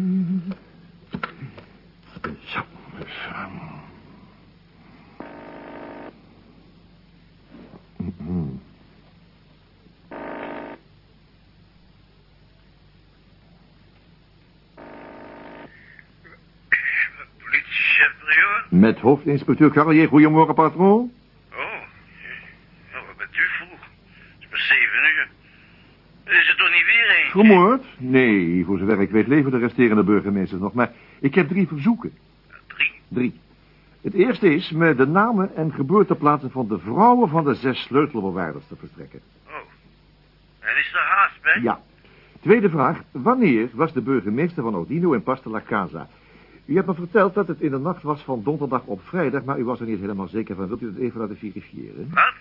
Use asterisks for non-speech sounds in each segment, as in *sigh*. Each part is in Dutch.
Zo, zo. Met hoofdinspecteur Carrier. Goedemorgen, patroon. Oh, nou, wat bent u vroeg? Het is maar zeven uur. Is er toch niet weer een? Vermoord? Nee, voor zover ik weet leven de resterende burgemeesters nog. Maar ik heb drie verzoeken. Drie. Drie. Het eerste is me de namen en geboorteplaatsen van de vrouwen van de zes sleutelbewaarders te verstrekken. Oh. En is er haast bij? Ja. Tweede vraag. Wanneer was de burgemeester van Ordino in Pasta La Casa? U hebt me verteld dat het in de nacht was van donderdag op vrijdag, maar u was er niet helemaal zeker van. Wilt u dat even laten verifiëren? Wat?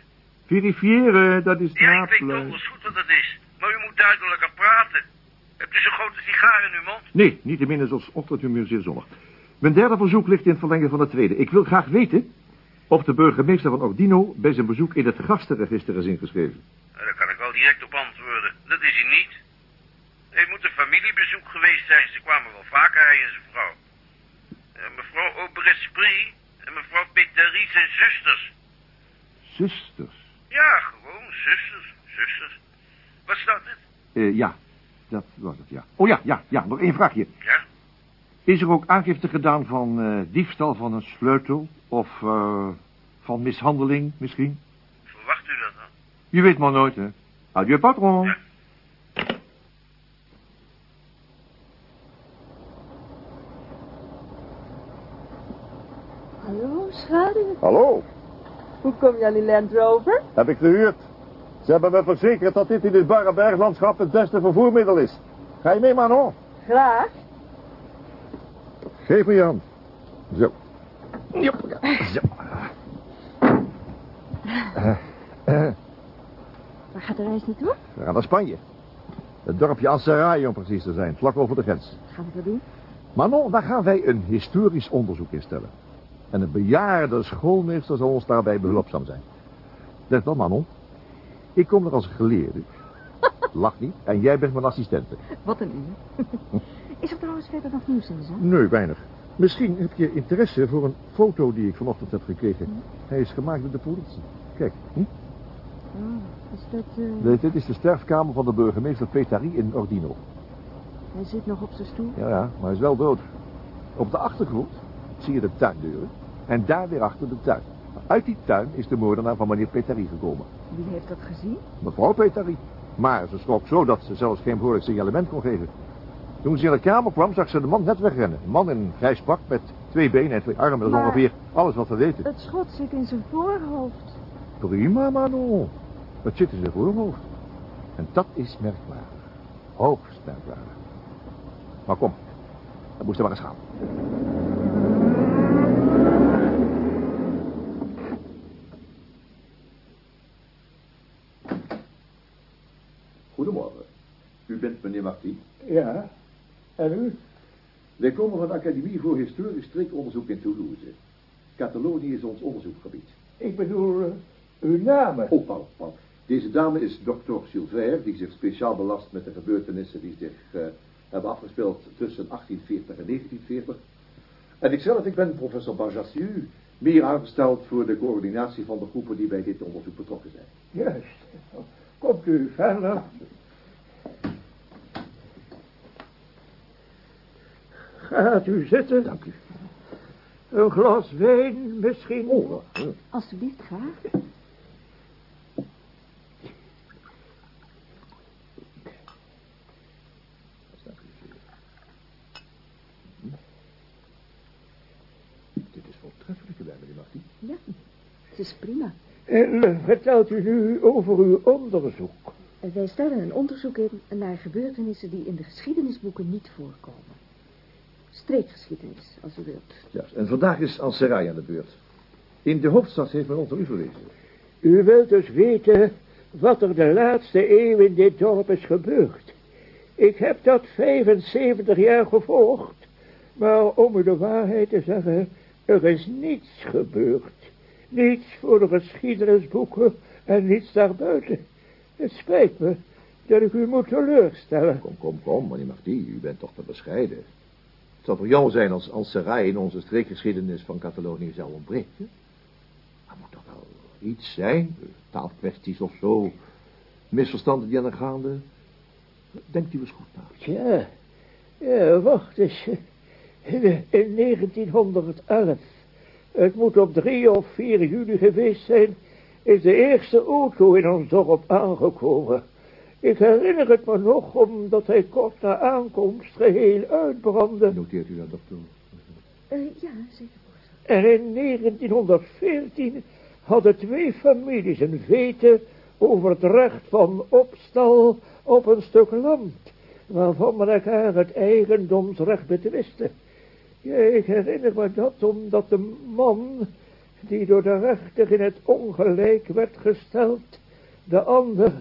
Verifiëren, dat is Ja, ik weet donders goed wat het is. Maar u moet duidelijker praten. Hebt u zo'n grote sigaar in uw mond? Nee, niet te min is ons ochtendhumeur zeer zonnig. Mijn derde verzoek ligt in het verlengen van het tweede. Ik wil graag weten of de burgemeester van Ordino bij zijn bezoek in het gastenregister is ingeschreven. Nou, Daar kan ik wel direct op antwoorden. Dat is hij niet. Het moet een familiebezoek geweest zijn. Ze kwamen wel vaker, hij en zijn vrouw. Eh, mevrouw Aubesprit en mevrouw Peterie zijn zusters. Zusters. Ja, gewoon zusters. Zusters. Wat staat het? Eh, ja, dat was het, ja. Oh ja, ja, ja, nog één vraagje. Ja? Is er ook aangifte gedaan van eh, diefstal van een sleutel? Of eh, van mishandeling misschien? Verwacht u dat dan? Je weet maar nooit, hè. Adieu, patron. Ja. Hallo, schaduw. Hallo, Hoe kom je aan die Land Rover? heb ik gehuurd. Ze hebben me verzekerd dat dit in dit barre berglandschap het beste vervoermiddel is. Ga je mee, Manon? Graag. Geef me je hand. Zo. Jop, Zo. Waar gaat de reis naartoe? We gaan naar Spanje. Het dorpje Alcerai om precies te zijn, vlak over de grens. Wat gaan we dat doen? Manon, daar gaan wij een historisch onderzoek instellen. En een bejaarde schoolmeester zal ons daarbij behulpzaam zijn. Let wel, Manon. Ik kom er als geleerde. *laughs* Lach niet. En jij bent mijn assistente. Wat een uur. *laughs* Is er trouwens verder nog nieuws in de zaak? Nee, weinig. Misschien heb je interesse voor een foto die ik vanochtend heb gekregen. Hij is gemaakt door de politie. Kijk, hm? Oh, is dat... eh, Nee, dit is de sterfkamer van de burgemeester Petari in Ordino. Hij zit nog op zijn stoel. Ja, ja, maar hij is wel dood. Op de achtergrond zie je de tuindeuren. En daar weer achter de tuin. Uit die tuin is de moordenaar van meneer Petari gekomen. Wie heeft dat gezien? Mevrouw Petari. Maar ze schrok zo dat ze zelfs geen behoorlijk signalement kon geven. Toen ze in de kamer kwam, zag ze de man net wegrennen. Een man in een grijs pak met twee benen en twee armen. Dat is Maar- ongeveer alles wat we weten. Het schot zit in zijn voorhoofd. Prima, Manon. Het zit in zijn voorhoofd. En dat is merkwaardig. Hoogst merkwaardig. Maar kom, we moesten maar eens gaan. Goedemorgen. U bent meneer Martin. Ja, en u? Wij komen van de Academie voor Historisch Streekonderzoek in Toulouse. Catalonië is ons onderzoekgebied. Ik bedoel, eh, uw naam. Oh, pardon. Deze dame is dokter Silver, die zich speciaal belast met de gebeurtenissen die zich eh, hebben afgespeeld tussen 1840 en 1940. En ikzelf, ik ben professor Barjassieu, meer aangesteld voor de coördinatie van de groepen die bij dit onderzoek betrokken zijn. Juist. Komt u verder. Gaat u zitten. Dank u. Een glas wijn misschien? Oh, Alsjeblieft, graag. Ja, het is prima. En eh, vertelt u nu over uw onderzoek. Wij stellen een onderzoek in naar gebeurtenissen die in de geschiedenisboeken niet voorkomen. Streekgeschiedenis, als u wilt. Juist, en vandaag is Alcerai aan de beurt. In de hoofdstad heeft men ons naar u verwezen. U wilt dus weten wat er de laatste eeuw in dit dorp is gebeurd. Ik heb dat 75 jaar gevolgd. Maar om u de waarheid te zeggen, er is niets gebeurd. Niets voor de geschiedenisboeken en niets daarbuiten. Het spijt me dat ik u moet teleurstellen. Kom, kom, kom, meneer Martin, u bent toch te bescheiden. Zou voor jou zijn als, als Sarai in onze streekgeschiedenis van Catalonië zou ontbreken. Maar moet toch wel iets zijn, taalkwesties of zo, misverstanden die aan de gaande. Denkt u eens goed na. Ja, ja, wacht eens. In 1911, het moet op 3 of 4 juli geweest zijn, is de eerste auto in ons dorp aangekomen. Ik herinner het me nog, omdat hij kort na aankomst geheel uitbrandde. Noteert u dat, dokter? Uh, ja, zeker. En in 1914 hadden twee families een vete over het recht van opstal op een stuk land, waarvan men elkaar het eigendomsrecht betwiste. Ja, ik herinner me dat omdat de man, die door de rechter in het ongelijk werd gesteld, de ander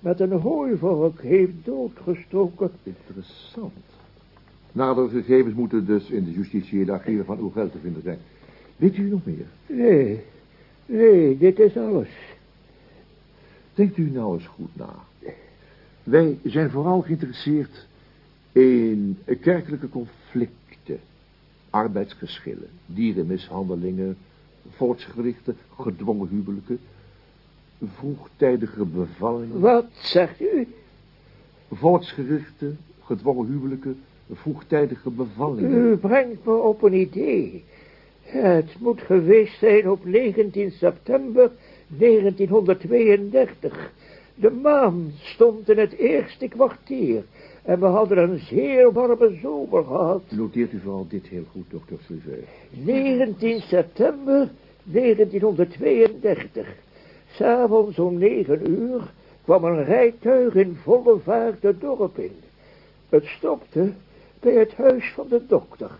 met een hooivork heeft doodgestoken. Interessant. Nadere gegevens moeten dus in de justitiële archieven van uw geld te vinden zijn. Weet u nog meer? Nee, nee, dit is alles. Denkt u nou eens goed na. Wij zijn vooral geïnteresseerd in kerkelijke conflicten, arbeidsgeschillen, dierenmishandelingen, volksgerichten, gedwongen huwelijken, vroegtijdige bevallingen. Wat zegt u? Volksgerichte, gedwongen huwelijken, vroegtijdige bevallingen. U brengt me op een idee. Het moet geweest zijn op 19 september 1932. De maan stond in het eerste kwartier en we hadden een zeer warme zomer gehad. Noteert u vooral dit heel goed, dokter Sliver. 19 september 1932. S'avonds om negen uur kwam een rijtuig in volle vaart het dorp in. Het stopte bij het huis van de dokter.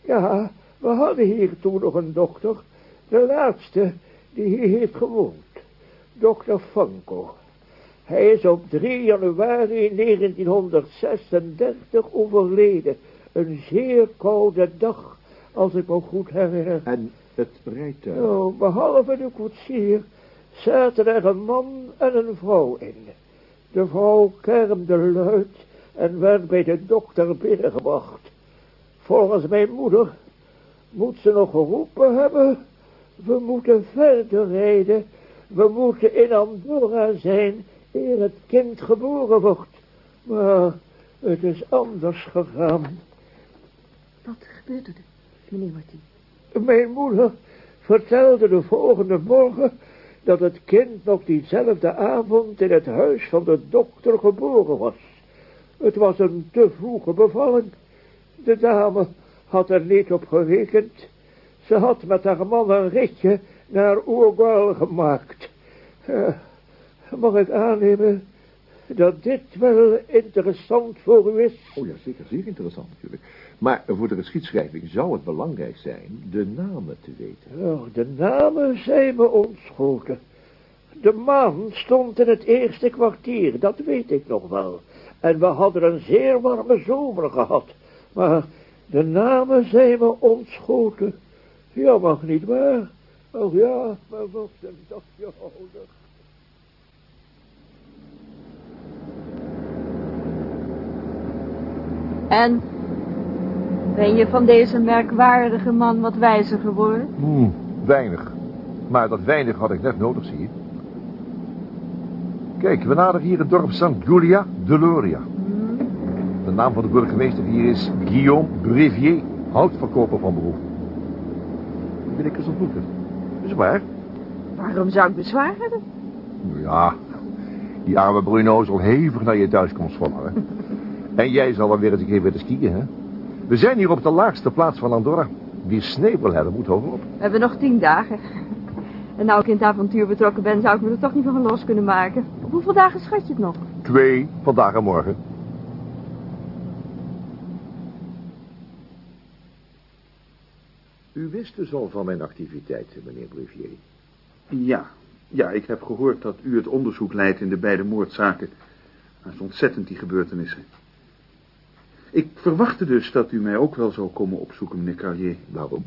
Ja, we hadden hier toen nog een dokter, de laatste die hier heeft gewoond. Dokter Fanko. Hij is op 3 januari 1936 overleden. Een zeer koude dag, als ik me goed herinner. En het rijtuig? Oh, behalve de koetsier zaten er een man en een vrouw in. De vrouw kermde luid en werd bij de dokter binnengebracht. Volgens mijn moeder moet ze nog geroepen hebben. We moeten verder rijden. We moeten in Andorra zijn eer het kind geboren wordt. Maar het is anders gegaan. Wat gebeurde er, meneer Martin? Mijn moeder vertelde de volgende morgen dat het kind nog diezelfde avond in het huis van de dokter geboren was. Het was een te vroege bevalling. De dame had er niet op gerekend. Ze had met haar man een ritje naar Uruguay gemaakt. Uh, mag ik aannemen dat dit wel interessant voor u is? Oh ja, zeker, zeer interessant natuurlijk. Maar voor de geschiedschrijving zou het belangrijk zijn de namen te weten. Oh, de namen zijn me ontschoten. De maan stond in het eerste kwartier, dat weet ik nog wel. En we hadden een zeer warme zomer gehad. Maar de namen zijn me ontschoten. Ja, mag niet waar. Oh ja, maar wat een dagje ouder. En ben je van deze merkwaardige man wat wijzer geworden? Hmm, weinig. Maar dat weinig had ik net nodig, zie je. Kijk, we naderen hier het dorp St. Julia de Loria. De naam van de burgemeester hier is Guillaume Brevier, houtverkoper van beroep. Die wil ik eens ontmoeten. Is waar? Waarom zou ik bezwaar hebben? Ja, die arme Bruno zal hevig naar je thuiskomst verlangen. *laughs* en jij zal dan weer eens een keer willen skiën, hè? We zijn hier op de laagste plaats van Andorra. Die sneeuwel hebben moet hogerop. We hebben nog tien dagen. En nou ik in het avontuur betrokken ben, zou ik me er toch niet van los kunnen maken. Op hoeveel dagen schat je het nog? Twee, vandaag en morgen. U wist dus al van mijn activiteiten, meneer Brevier. Ja, ja, ik heb gehoord dat u het onderzoek leidt in de beide moordzaken. Dat is ontzettend, die gebeurtenissen. Ik verwachtte dus dat u mij ook wel zou komen opzoeken, meneer Carrier. Waarom?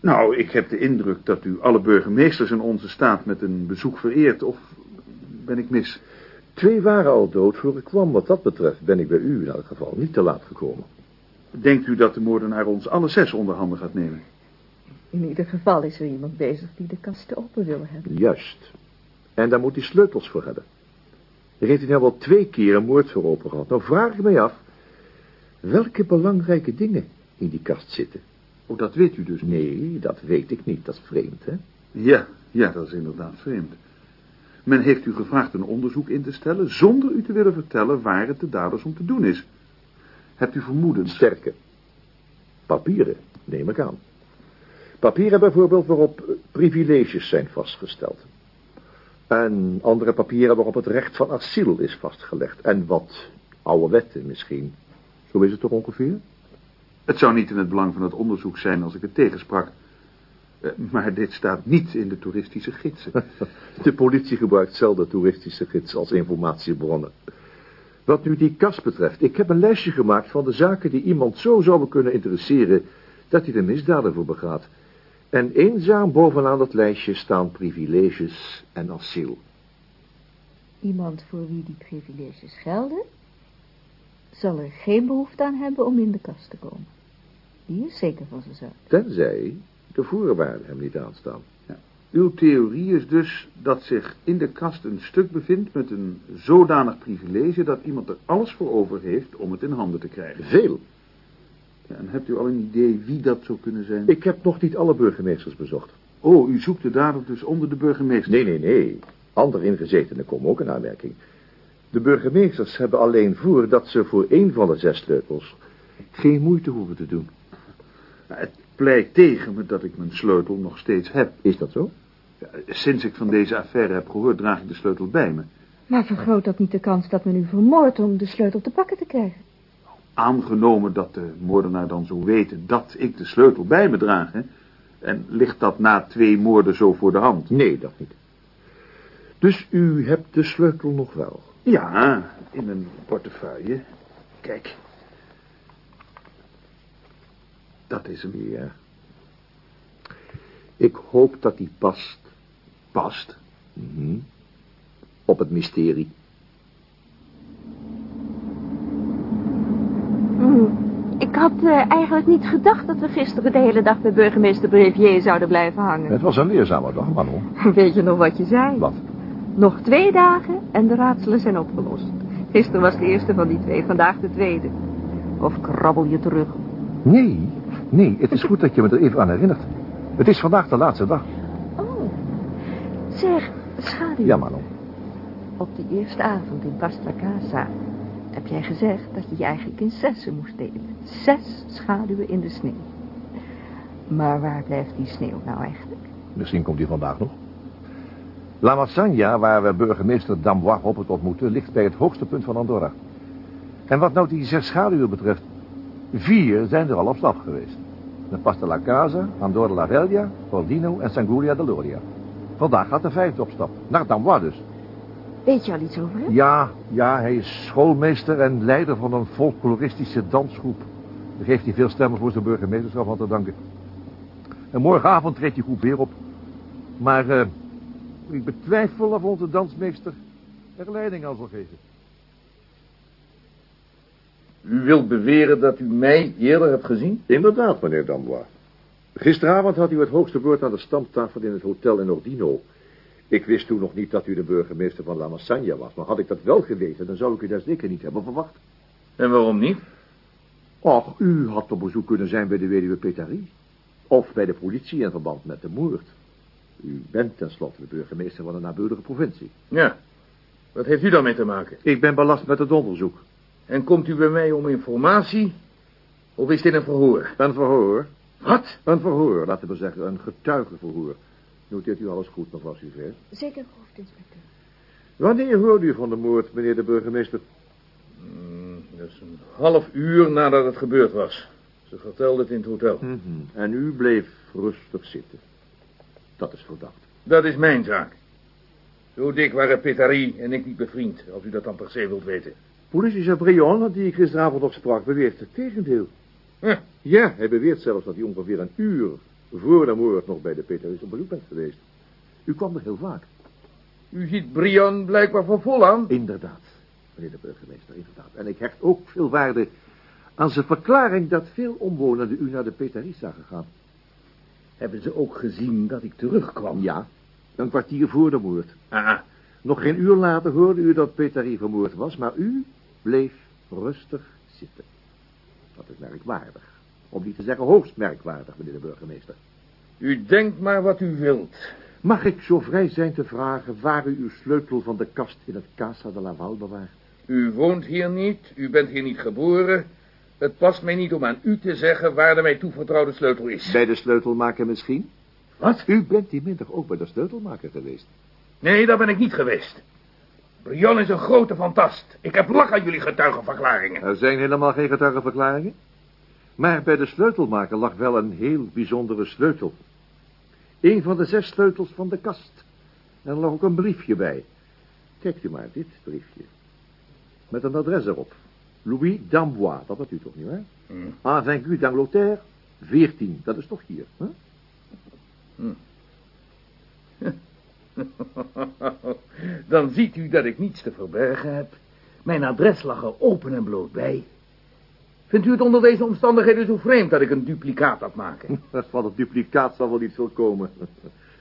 Nou, ik heb de indruk dat u alle burgemeesters in onze staat met een bezoek vereert, of ben ik mis? Twee waren al dood voor ik kwam. Wat dat betreft ben ik bij u in elk geval niet te laat gekomen. Denkt u dat de moordenaar ons alle zes onder handen gaat nemen? In ieder geval is er iemand bezig die de kasten open wil hebben. Juist. En daar moet hij sleutels voor hebben. Er heeft hij nou wel twee keer een moord voor open gehad. Nou vraag ik mij af, welke belangrijke dingen in die kast zitten. Oh, dat weet u dus niet? Nee, dat weet ik niet. Dat is vreemd, hè? Ja, ja, dat is inderdaad vreemd. Men heeft u gevraagd een onderzoek in te stellen... zonder u te willen vertellen waar het de daders om te doen is. Hebt u vermoedens? Sterke. Papieren, neem ik aan. Papieren bijvoorbeeld waarop privileges zijn vastgesteld. En andere papieren waarop het recht van asiel is vastgelegd. En wat oude wetten misschien. Zo is het toch ongeveer? Het zou niet in het belang van het onderzoek zijn als ik het tegensprak. Eh, Maar dit staat niet in de toeristische gidsen. *laughs* De politie gebruikt zelden toeristische gids als informatiebronnen. Wat nu die kast betreft, ik heb een lijstje gemaakt van de zaken die iemand zo zouden kunnen interesseren dat hij de misdaden voor begaat. En eenzaam bovenaan dat lijstje staan privileges en asiel. Iemand voor wie die privileges gelden, zal er geen behoefte aan hebben om in de kast te komen. Die is zeker van zijn zaak. Tenzij de voorwaarden hem niet aanstaan. Uw theorie is dus dat zich in de kast een stuk bevindt met een zodanig privilege dat iemand er alles voor over heeft om het in handen te krijgen. Veel. Ja, en hebt u al een idee wie dat zou kunnen zijn? Ik heb nog niet alle burgemeesters bezocht. Oh, u zoekt de dader dus onder de burgemeester? Nee, nee, nee. Andere ingezetenen komen ook in aanmerking. De burgemeesters hebben alleen voor dat ze voor één van de zes sleutels geen moeite hoeven te doen. Nou, het pleit tegen me dat ik mijn sleutel nog steeds heb. Is dat zo? Ja, sinds ik van deze affaire heb gehoord, draag ik de sleutel bij me. Maar vergroot dat niet de kans dat men u vermoordt om de sleutel te pakken te krijgen? Aangenomen dat de moordenaar dan zou weten dat ik de sleutel bij me draag, hè? En ligt dat na twee moorden zo voor de hand? Nee, dat niet. Dus u hebt de sleutel nog wel? Ja, in mijn portefeuille. Kijk. Dat is hem. Ja. Ik hoop dat die past. Past. Mhm. Op het mysterie. Hmm. Ik had eh, eigenlijk niet gedacht dat we gisteren de hele dag bij burgemeester Brevier zouden blijven hangen. Het was een leerzame dag, Manon. *laughs* Weet je nog wat je zei? Wat? Nog twee dagen en de raadselen zijn opgelost. Gisteren was de eerste van die twee, vandaag de tweede. Of krabbel je terug? Nee, nee, het is goed dat je me er even aan herinnert. Het is vandaag de laatste dag. Oh. Zeg, schaduw. Ja, Manon. Op de eerste avond in Pasta Casa heb jij gezegd dat je je eigenlijk in zessen moest delen. Zes schaduwen in de sneeuw. Maar waar blijft die sneeuw nou eigenlijk? Misschien komt hij vandaag nog. La Massagna, waar we burgemeester Dambois op het ontmoeten, ligt bij het hoogste punt van Andorra. En wat nou die zes schaduwen betreft, vier zijn er al op stap geweest. De Pasta la Casa, Andorra la Veglia, Ordino en Sanguria de Loria. Vandaag gaat de vijfde op stap, naar Dambois dus. Weet je al iets over hem? Ja, ja, hij is schoolmeester en leider van een folkloristische dansgroep. Daar heeft hij veel stemmen voor zijn burgemeesterschap aan te danken. En morgenavond treedt die groep weer op. Maar eh, ik betwijfel of onze dansmeester er leiding aan zal geven. U wilt beweren dat u mij eerder hebt gezien? Inderdaad, meneer Dambois. Gisteravond had u het hoogste woord aan de stamtafel in het hotel in Ordino. Ik wist toen nog niet dat u de burgemeester van La Massagna was, maar had ik dat wel geweten, dan zou ik u daar zeker niet hebben verwacht. En waarom niet? Och, u had op bezoek kunnen zijn bij de weduwe Petari. Of bij de politie in verband met de moord. U bent tenslotte de burgemeester van een naburige provincie. Ja. Wat heeft u daarmee te maken? Ik ben belast met het onderzoek. En komt u bij mij om informatie? Of is dit een verhoor? Een verhoor? Wat? Een verhoor, laten we zeggen, een getuigenverhoor. Noteert u alles goed, mevrouw Suver? Zeker, hoofdinspecteur. Wanneer hoorde u van de moord, meneer de burgemeester? Dat is een half uur nadat het gebeurd was. Ze vertelde het in het hotel. Mhm. En u bleef rustig zitten. Dat is verdacht. Dat is mijn zaak. Zo dik waren Petari en ik niet bevriend, als u dat dan per se wilt weten. Politiechef Brion, die ik gisteravond nog sprak, beweert het tegendeel. Huh. Ja, hij beweert zelfs dat hij ongeveer een uur voor de moord nog bij de Peteris op bezoek bent geweest. U kwam er heel vaak. U ziet Brian blijkbaar voor vol aan. Inderdaad, meneer de burgemeester, inderdaad. En ik hecht ook veel waarde aan zijn verklaring dat veel omwonenden u naar de Petarie zagen gaan. Hebben ze ook gezien dat ik terugkwam? Ja, een kwartier voor de moord. Ah, Nog geen uur later hoorde u dat Petarie vermoord was, maar u bleef rustig zitten. Dat is merkwaardig. Om niet te zeggen hoogst merkwaardig, meneer de burgemeester. u denkt maar wat u wilt. Mag ik zo vrij zijn te vragen waar u uw sleutel van de kast in het Casa de Laval bewaart? U woont hier niet, u bent hier niet geboren. Het past mij niet om aan u te zeggen waar de mij toevertrouwde sleutel is. Bij de sleutelmaker misschien? Wat? U bent die middag ook bij de sleutelmaker geweest. Nee, daar ben ik niet geweest. Brion is een grote fantast. Ik heb lak aan jullie getuigenverklaringen. Er zijn helemaal geen getuigenverklaringen. Maar bij de sleutelmaker lag wel een heel bijzondere sleutel. Een van de zes sleutels van de kast. En er lag ook een briefje bij. Kijkt u maar, dit briefje. Met een adres erop. Louis d'Ambois, dat had u toch niet, hè? Hmm. Invaincu d'Angleterre, 14. Dat is toch hier, hè? *laughs* Dan ziet u dat ik niets te verbergen heb. Mijn adres lag er open en bloot bij. Vindt u het onder deze omstandigheden zo vreemd dat ik een duplicaat had maken? *laughs* Van het duplicaat zal wel niet veel komen.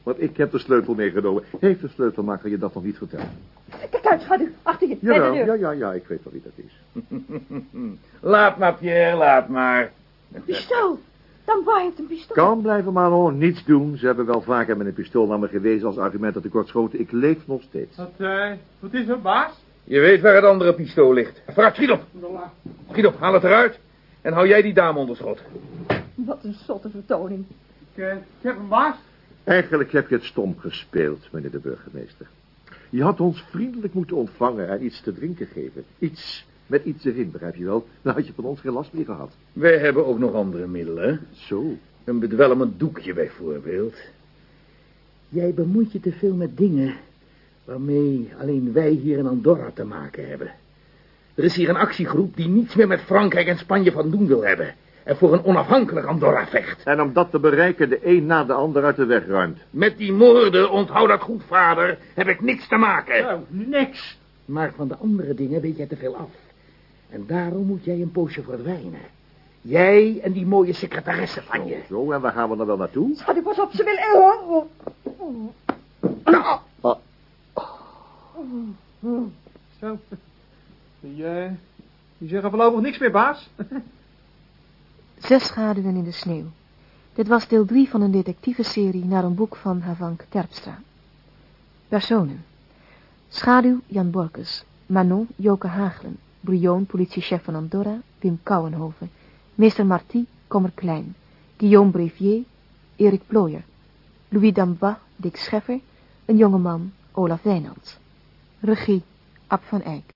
Want ik heb de sleutel meegenomen. Heeft de sleutelmaker je dat nog niet verteld? Kijk uit, schaduw, achter je, bij de Jawel, deur. ja, ja, ja, ik weet wel wie dat is. *laughs* laat maar, Pierre, laat maar. Pistool. Dan waar heeft een pistool? Kan blijven, Manon, niets doen. Ze hebben wel vaker met een pistool naar me gewezen als argument dat ik word schoten. Ik leef nog steeds. Wat, eh, wat is er, baas? Je weet waar het andere pistool ligt. Vooruit, schiet op. Schiet op, haal het eruit. En hou jij die dame onder schot. Wat een zotte vertoning. Ik, eh, ik heb een baas. Eigenlijk heb je het stom gespeeld, meneer de burgemeester. Je had ons vriendelijk moeten ontvangen en iets te drinken geven. Iets met iets erin, begrijp je wel? Dan had je van ons geen last meer gehad. Wij hebben ook nog andere middelen. Zo. Een bedwelmend doekje bijvoorbeeld. Jij bemoeit je te veel met dingen waarmee alleen wij hier in Andorra te maken hebben. Er is hier een actiegroep die niets meer met Frankrijk en Spanje van doen wil hebben. En voor een onafhankelijk Andorra vecht. En om dat te bereiken de een na de ander uit de weg ruimt. Met die moorden, onthoud dat goed, vader, heb ik niks te maken. Nou, niks. Maar van de andere dingen weet jij te veel af. En daarom moet jij een poosje verdwijnen. Jij en die mooie secretaresse van je. Zo, en waar gaan we dan wel naartoe? Schaduw, pas op, ze wil er hoor. Zo. Die, eh, die zeggen voorlopig niks meer, baas. Zes schaduwen in de sneeuw. Dit was deel 3 van een detectievenserie naar een boek van Havank Terpstra. Personen. Schaduw Jan Borkes. Manon Joke Hagelen. Brion politiechef van Andorra Wim Kouwenhoven. Meester Marty Kommer Klein. Guillaume Brevier Erik Plooyer. Louis Damba Dick Scheffer. Een jonge man Olaf Wijnands. Regie Ab van Eyck.